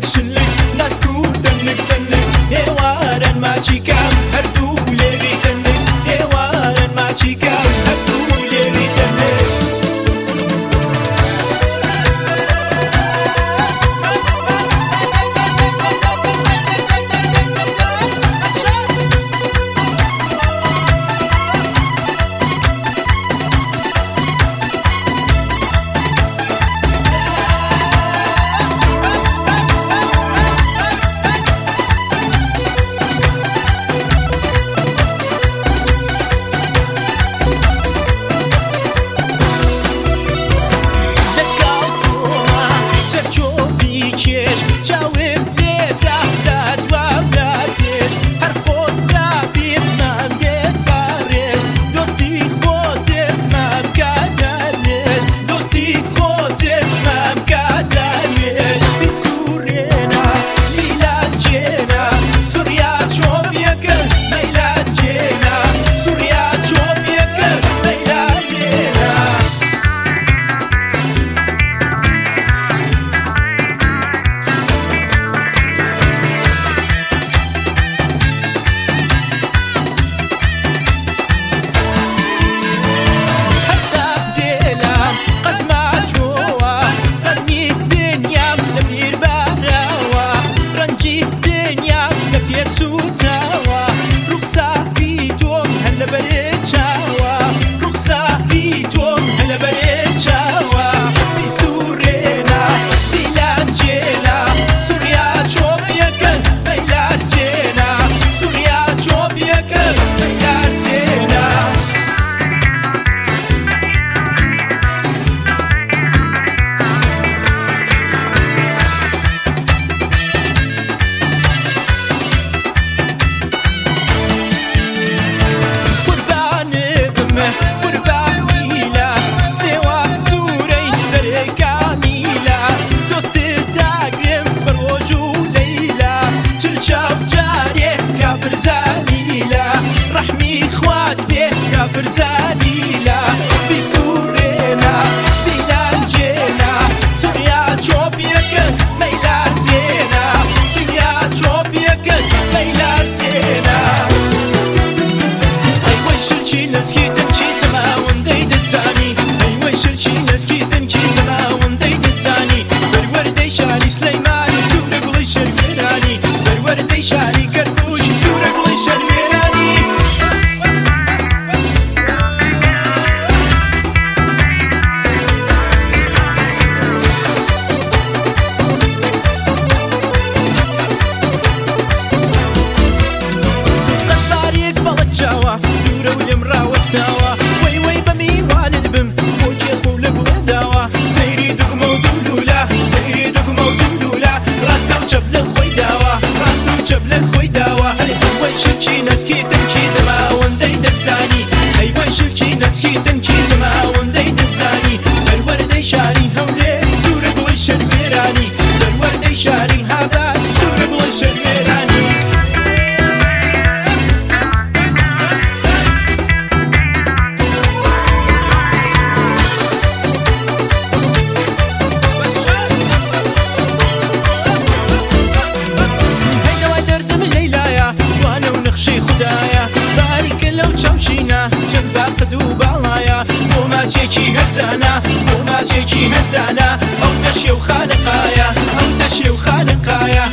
collection مزانا وما ماچێکی مزانا او تشيو خانقايا او تشيو خانقايا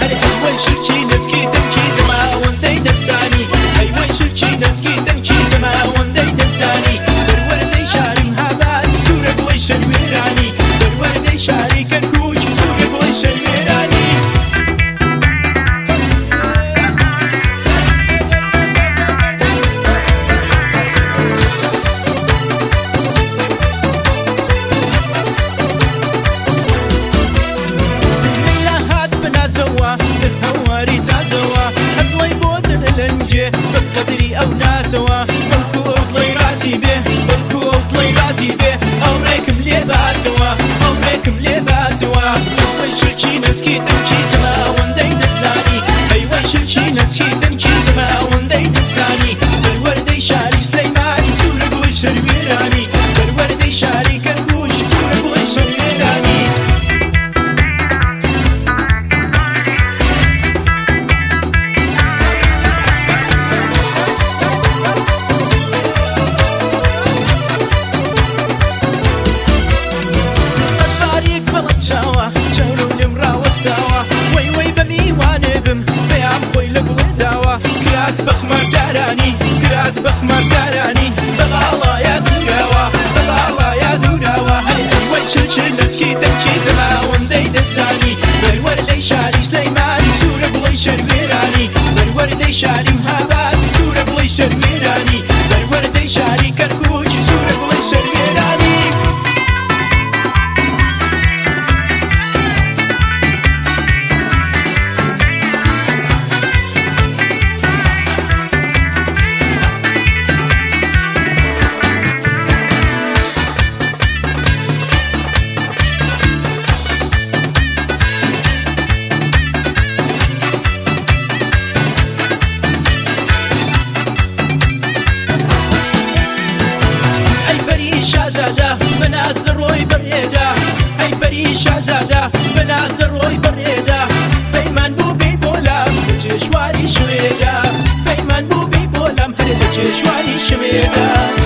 کراس بەخمەرگارانی کراس بەخمەرگارانی بەڵاڵایە دوراوە بەڵاڵایە دوراوە هەیەوەی چچ دەستکی دەمکی زەماوەندەی دەزانی بەروەەردەی شاری سلەیمانی سوورە بڵی شەرگێرانی بەروەەردەی شاری و هابا Gracias.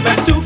Bastou.